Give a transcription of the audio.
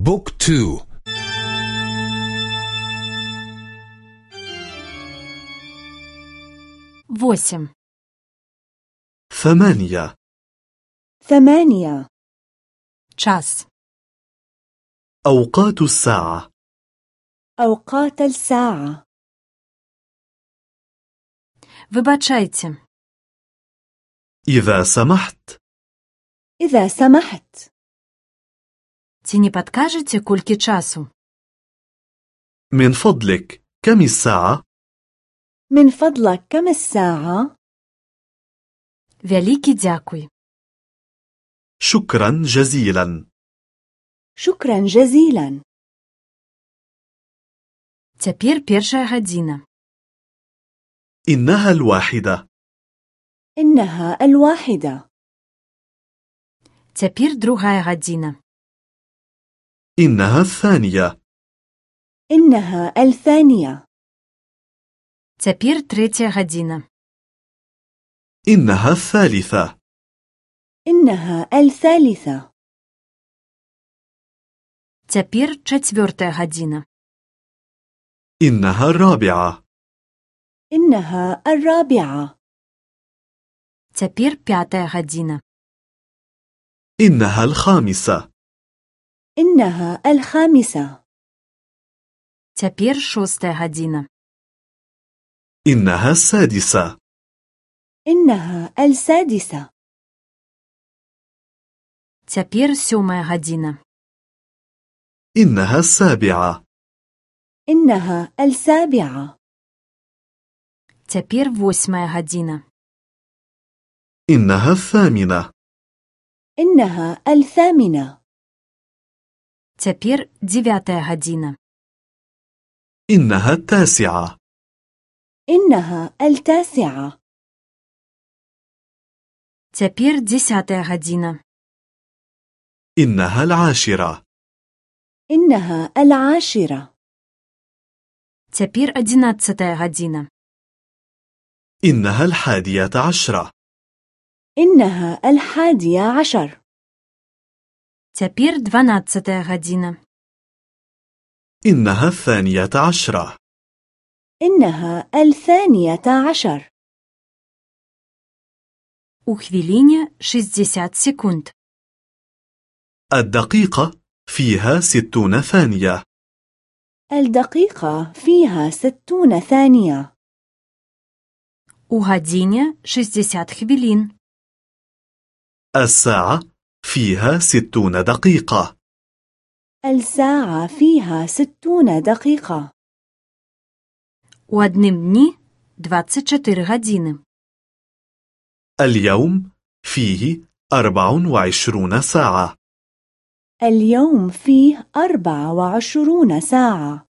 بوك تو восемь, ثمانية ثمانية час, أوقات الساعة أوقات الساعة вибачайте, إذا سمحت إذا سمحت ці не падкажаце, колькі часу? من فضلك كم الساعة؟ من فضلك كم الساعة؟ Вялікі дзякуй. شكرا جزيلا شكرا جزيلا Цяпер першая гадзіна. إنها الواحدة إنها الواحدة Цяпер другая гадзіна. إنها الثانية إنها الثانية Цяпер трэцяя гадзіна. إنها الثالثة إنها الثالثة Цяпер чацвёртая гадзіна. إنها الرابعة إنها الرابعة Цяпер пятая гадзіна. إنها الخامسة إنها الخامسة Цяпер шостая гадзіна. إنها السادسة إنها السادسة Цяпер сёмая гадзіна. إنها السابعة إنها السابعة Цяпер восьмая гадзіна. إنها الثامنة إنها الثامنة Цяпер дзевятая гадзіна. إنها التاسعة إنها التاسعة Цяпер дзесятая гадзіна. إنها العاشرة إنها العاشرة Цяпер адзінаццатая гадзіна. إنها الحادية عشرة إنها الحادية عشر Цяпер дванаццатая гадзіна. إنها الثانية عشرة إنها الثانية عشر У хвіліне 60 секунд. الدقيقة فيها ستون ثانية الدقيقة فيها ستون ثانية У гадзіне 60 хвілін. الساعة فيها ستون دقيقة الساعة فيها ستون دقيقة У адным дні 24 гадзіны. اليوم فيه أربع وعشرون ساعة اليوم فيه أربع وعشرون ساعة